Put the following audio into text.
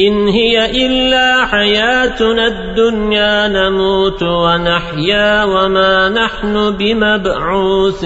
إن هي إلا حياتنا الدنيا نموت ونحيا وما نحن بمبعوثين.